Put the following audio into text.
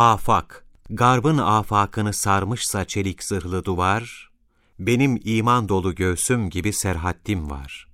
Afak, garbın afakını sarmışsa çelik zırhlı duvar, benim iman dolu göğsüm gibi serhattim var.